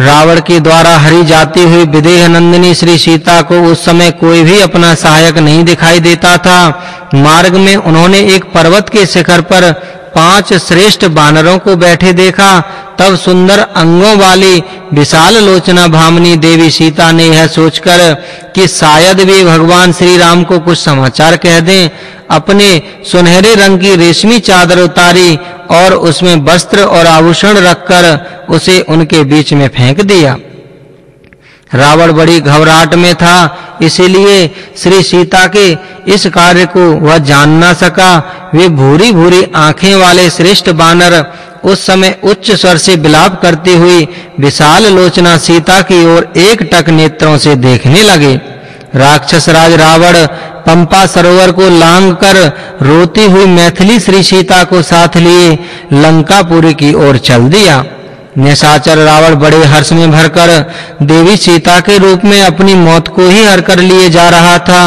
रावण के द्वारा हरी जाती हुई विदेह नंदिनी श्री सीता को उस समय कोई भी अपना सहायक नहीं दिखाई देता था। मार्ग में उन्होंने एक पर्वत के शिखर पर पाँच श्रेष्ठ बानरों को बैठे देखा, तब सुंदर अंगों वाली विशाल लोचना भामनी देवी सीता ने यह सोचकर कि शायद वे भगवान श्री राम को कुछ समाचार कह दें। अपने सुनहरे रंग की रेशमी चादर उतारी और उसमें वस्त्र और आभूषण रखकर उसे उनके बीच में फेंक दिया। रावण बड़ी घबराहट में था, इसीलिए श्री सीता के इस कार्य को वह जान ना सका। वे भूरी-भूरी आँखें वाले श्रेष्ठ बानर उस समय उच्च स्वर से विलाप करती हुई विशाल लोचना सीता की ओर एक टक नेत्रों से देखने लगे। राक्षस राज रावण पंपा सरोवर को लांग कर रोती हुई मैथिली श्री सीता को साथ लिए लंकापुरी की ओर चल दिया। निशाचर रावण बड़े हर्ष में भरकर देवी सीता के रूप में अपनी मौत को ही हर कर लिए जा रहा था।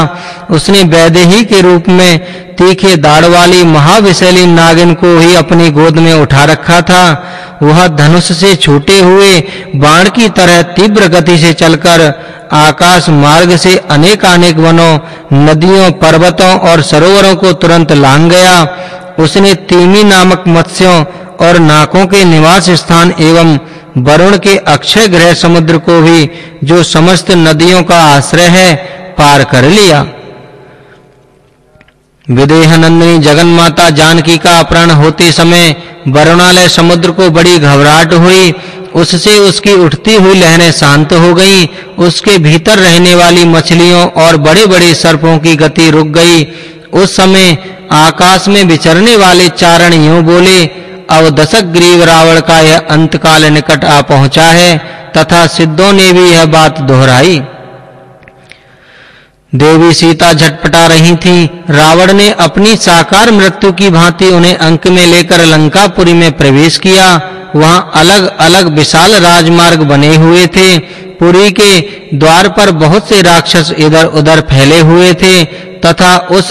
उसने वैदेही के रूप में तीखे दाढ़ वाली महाविशैली नागिन को ही अपनी गोद में उठा रखा था। वह धनुष से छूटे हुए बाण की तरह तीव्र गति से चलकर आकाश मार्ग से अनेक अनेक वनों, नदियों, पर्वतों और सरोवरों को तुरंत लांग गया। उसने तीमी नामक मत्स्यों और नाकों के निवास स्थान एवं वरुण के अक्षय ग्रह समुद्र को भी जो समस्त नदियों का आश्रय है, पार कर लिया। विदेह नंदिनी जगन माता जानकी का अपहरण होते समय वरुणालय समुद्र को बड़ी घबराहट हुई। उससे उसकी उठती हुई लहरें शांत हो गईं। उसके भीतर रहने वाली मछलियों और बड़े-बड़े सर्पों की गति रुक गई। उस समय आकाश में विचरने वाले चारण यूँ बोले अब दशक ग्रीव रावण का यह अंतकाल निकट आ पहुँचा है, तथा सिद्धों ने भी यह बात दोहराई। देवी सीता झटपटा रही थी। रावण ने अपनी साकार मृत्यु की भांति उन्हें अंक में लेकर लंकापुरी में प्रवेश किया। वहाँ अलग-अलग विशाल राजमार्ग बने हुए थे। पुरी के द्वार पर बहुत से राक्षस इधर-उधर फैले हुए थे। तथा उस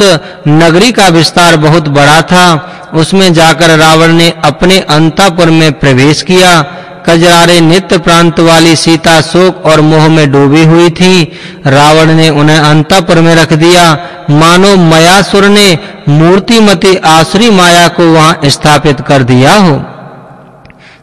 नगरी का विस्तार बहुत बड़ा था। उसमें जाकर रावण ने अपने अंतापुर में प्रवेश किया। कजरारे नित्य प्रांत वाली सीता शोक और मोह में डूबी हुई थी। रावण ने उन्हें अंतापुर में रख दिया। मानो मयासुर ने मूर्तिमती आसुरी माया को वहाँ स्थापित कर दिया हो।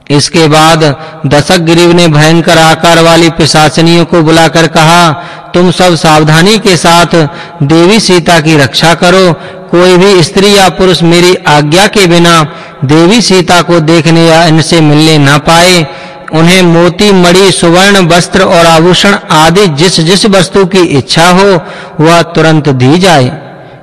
इसके बाद दशक ग्रीव ने भयंकर आकार वाली पिशाचनियों को बुलाकर कहा, तुम सब सावधानी के साथ देवी सीता की रक्षा करो। कोई भी स्त्री या पुरुष मेरी आज्ञा के बिना देवी सीता को देखने या इनसे मिलने न पाए, उन्हें मोती, मणि, सुवर्ण, वस्त्र और आभूषण आदि जिस जिस वस्तु की इच्छा हो, वह तुरंत दी जाए।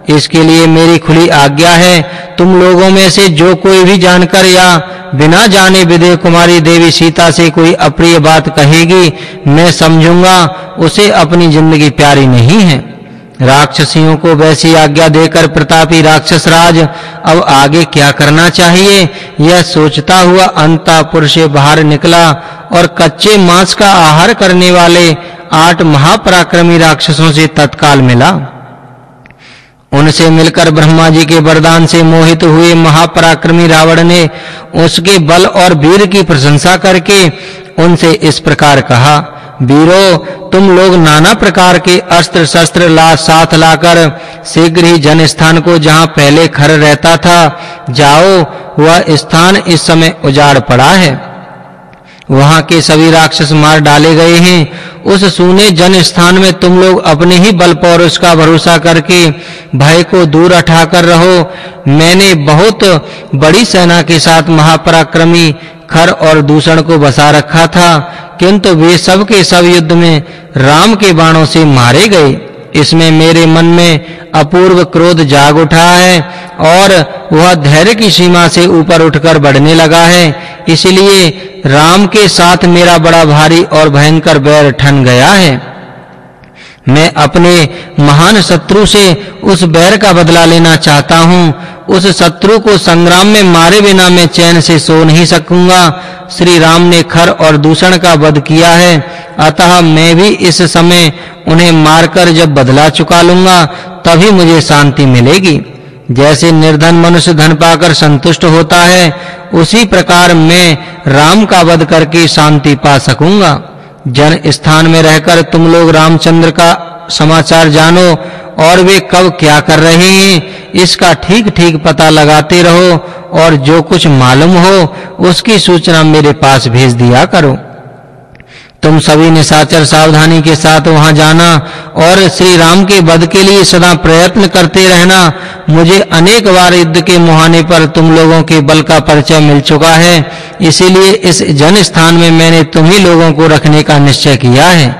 इसके लिए मेरी खुली आज्ञा है, तुम लोगों में से जो कोई भी जानकर या बिना जाने विदे कुमारी देवी सीता से कोई अप्रिय बात कहेगी, मैं समझूँगा, उसे अपनी ज़िंदगी प्यारी नहीं है। राक्षसियों को वैसी आज्ञा देकर प्रतापी राक्षस राज, अब आगे क्या करना चाहिए? यह सोचता हुआ अंतापुर से बाहर निकला और कच्चे मांस का आहार करने वाले आठ महापराक्रमी राक्षसों से तत्काल मिला। उनसे मिलकर ब्रह्मा जी के वरदान से मोहित हुए महापराक्रमी रावण ने उसके बल और वीर की प्रशंसा करके उनसे इस प्रकार कहा, वीरो, तुम लोग नाना प्रकार के अस्त्र शस्त्र ला, साथ लाकर शीघ्र ही जन स्थान को जहाँ पहले खर रहता था, जाओ, वह स्थान इस समय उजाड़ पड़ा है। वहाँ के सभी राक्षस मार डाले गए हैं। उस सूने जन स्थान में तुम लोग अपने ही बल पर उसका भरोसा करके भय को दूर हटाकर रहो। मैंने बहुत बड़ी सेना के साथ महापराक्रमी खर और दूषण को बसा रखा था, किंतु वे सब के सब युद्ध में राम के बाणों से मारे गए। इसमें मेरे मन में अपूर्व क्रोध जाग उठा है। और वह धैर्य की सीमा से ऊपर उठकर बढ़ने लगा है। इसलिए राम के साथ मेरा बड़ा भारी और भयंकर बैर ठन गया है। मैं अपने महान शत्रु से उस बैर का बदला लेना चाहता हूँ। उस शत्रु को संग्राम में मारे बिना मैं चैन से सो नहीं सकूँगा। श्री राम ने खर और दूषण का वध किया है। अतः मैं भी इस समय उन्हें मारकर जब बदला चुका लूँगा, तभी मुझे शांति मिलेगी। जैसे निर्धन मनुष्य धन पाकर संतुष्ट होता है, उसी प्रकार मैं राम का वध करके शांति पा सकूँगा। जन स्थान में रहकर तुम लोग रामचंद्र का समाचार जानो, और वे कब क्या कर रहे हैं, इसका ठीक-ठीक पता लगाते रहो, और जो कुछ मालूम हो, उसकी सूचना मेरे पास भेज दिया करो। तुम सभी निशाचर सावधानी के साथ वहाँ जाना, और श्री राम के वध के लिए सदा प्रयत्न करते रहना मुझे अनेक बार युद्ध के मुहाने पर तुम लोगों के बल का परिचय मिल चुका है। इसीलिए इस जन स्थान में मैंने तुम्ही लोगों को रखने का निश्चय किया है।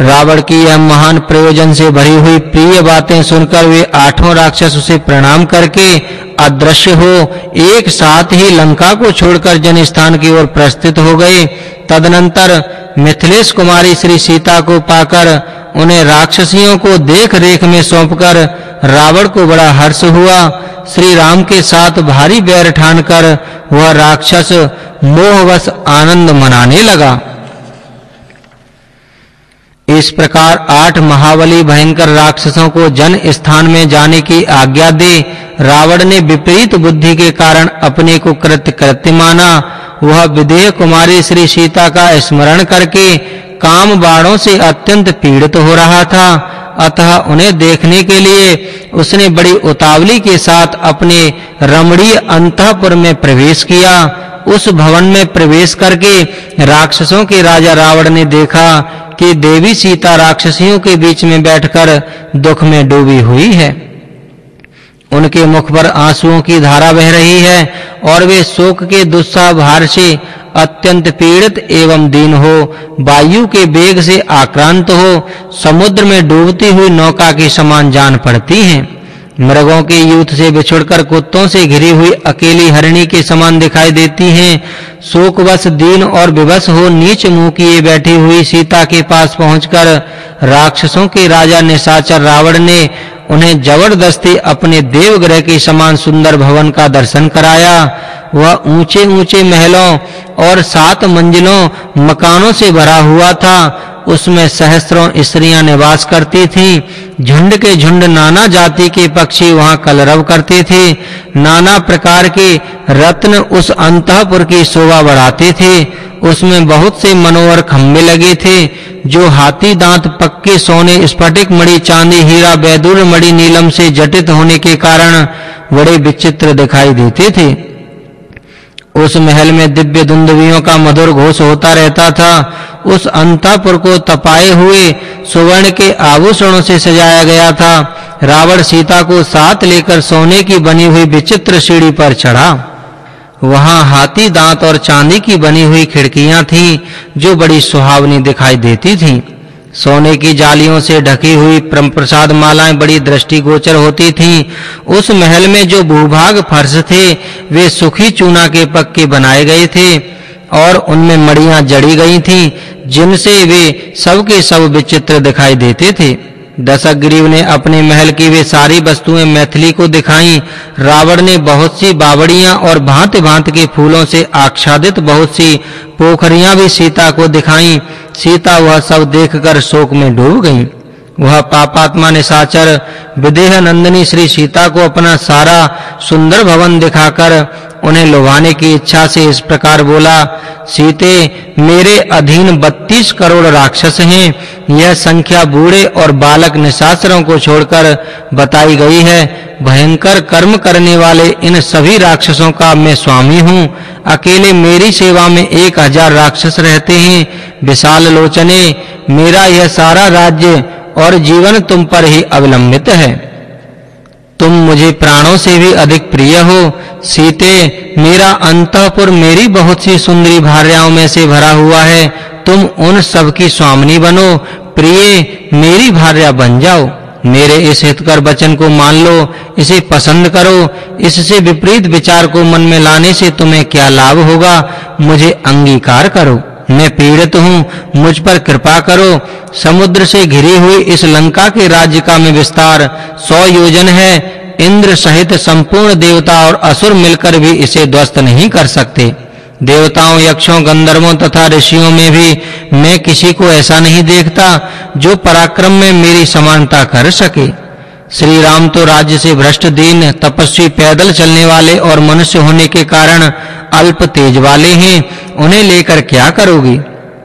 रावण की यह महान प्रयोजन से भरी हुई प्रिय बातें सुनकर वे आठों राक्षस उसे प्रणाम करके अदृश्य हो, एक साथ ही लंका को छोड़कर जन स्थान की ओर प्रस्थित हो गए। तदनंतर मिथिलेश कुमारी श्री सीता को पाकर उन्हें राक्षसियों को देख रेख में सौंपकर रावण को बड़ा हर्ष हुआ। श्री राम के साथ भारी बैर ठानकर वह राक्षस मोहवश आनंद मनाने लगा। इस प्रकार आठ महाबली भयंकर राक्षसों को जन स्थान में जाने की आज्ञा दे। रावण ने विपरीत बुद्धि के कारण अपने को कृत्य कृत्य माना। वह विदेह कुमारी श्री सीता का स्मरण करके काम बाणों से अत्यंत पीड़ित हो रहा था। अतः उन्हें देखने के लिए उसने बड़ी उतावली के साथ अपने रमणीय अंतःपुर में प्रवेश किया। उस भवन में प्रवेश करके राक्षसों के राजा रावण ने देखा कि देवी सीता राक्षसियों के बीच में बैठकर दुख में डूबी हुई है। उनके मुख पर आंसुओं की धारा बह रही है और वे शोक के दुस्साह भार से अत्यंत पीड़ित एवं दीन हो, वायु के वेग से आक्रांत हो, समुद्र में डूबती हुई नौका के समान जान पड़ती हैं। मृगों के यूथ से बिछुड़कर कुत्तों से घिरी हुई अकेली हरिणी के समान दिखाई देती हैं। शोकवश दीन और विवश हो नीच मुँह किए बैठी हुई सीता के पास पहुंचकर राक्षसों के राजा निशाचर रावण ने उन्हें ज़बरदस्ती अपने देवगृह के समान सुंदर भवन का दर्शन कराया। वह ऊंचे-ऊंचे महलों और सात मंजिलों मकानों से भरा हुआ था। उसमें सहस्त्रों स्त्रियाँ निवास करती थीं। झुंड के झुंड नाना जाति के पक्षी वहाँ कलरव करते थे। नाना प्रकार के रत्न उस अंतःपुर की शोभा बढ़ाते थे। उसमें बहुत से मनोहर खंभे लगे थे, जो हाथी दांत, पक्के सोने, स्फटिक मणि, चांदी, हीरा, बैदुर मणि नीलम से जटित होने के कारण बड़े विचित्र दिखाई देते थे। उस महल में दिव्य दुंदुभियों का मधुर घोष होता रहता था। उस अंतापुर को तपाए हुए सुवर्ण के आभूषणों से सजाया गया था। रावण सीता को साथ लेकर सोने की बनी हुई विचित्र सीढ़ी पर चढ़ा। वहाँ हाथी दांत और चांदी की बनी हुई खिड़कियाँ थीं, जो बड़ी सुहावनी दिखाई देती थीं। सोने की जालियों से ढकी हुई परम प्रसाद मालाएँ बड़ी दृष्टिगोचर होती थीं। उस महल में जो भूभाग फर्श थे, वे सुखी चूना के पक्के बनाए गए थे और उनमें मड़ियाँ जड़ी गई थीं, जिनसे वे सब के सब विचित्र दिखाई देते थे। दशग्रीव ने अपने महल की वे सारी वस्तुएँ मैथिली को दिखाई। रावण ने बहुत सी बावड़ियाँ और भांति-भांति के फूलों से आच्छादित बहुत सी पोखरियाँ भी सीता को दिखाई। सीता वह सब देखकर शोक में डूब गई। वह पापात्मा निशाचर विदेह नंदिनी श्री सीता को अपना सारा सुंदर भवन दिखाकर उन्हें लुभाने की इच्छा से इस प्रकार बोला, सीते, मेरे अधीन 32 करोड़ राक्षस हैं। यह संख्या बूढ़े और बालक निशाचरों को छोड़कर बताई गई है। भयंकर कर्म करने वाले इन सभी राक्षसों का मैं स्वामी हूँ। अकेले मेरी सेवा में एक हज़ार राक्षस रहते हैं। विशाल लोचने, मेरा यह सारा राज्य और जीवन तुम पर ही अवलंबित है। तुम मुझे प्राणों से भी अधिक प्रिय हो। सीते, मेरा अंतःपुर मेरी बहुत सी सुंदरी भार्याओं में से भरा हुआ है। तुम उन सब की स्वामिनी बनो। प्रिय, मेरी भार्या बन जाओ। मेरे इस हितकर वचन को मान लो। इसे पसंद करो। इससे विपरीत विचार को मन में लाने से तुम्हें क्या लाभ होगा? मुझे अंगीकार करो। मैं पीड़ित हूँ, मुझ पर कृपा करो। समुद्र से घिरी हुई इस लंका के राज्य का में विस्तार। सौ योजन है, इंद्र सहित संपूर्ण देवता और असुर मिलकर भी इसे ध्वस्त नहीं कर सकते। देवताओं, यक्षों, गंधर्वों तथा ऋषियों में भी मैं किसी को ऐसा नहीं देखता जो पराक्रम में मेरी समानता कर सके। श्री राम तो राज्य से भ्रष्ट दीन तपस्वी पैदल चलने वाले और मनुष्य होने के कारण अल्प तेज वाले हैं। उन्हें लेकर क्या करोगी?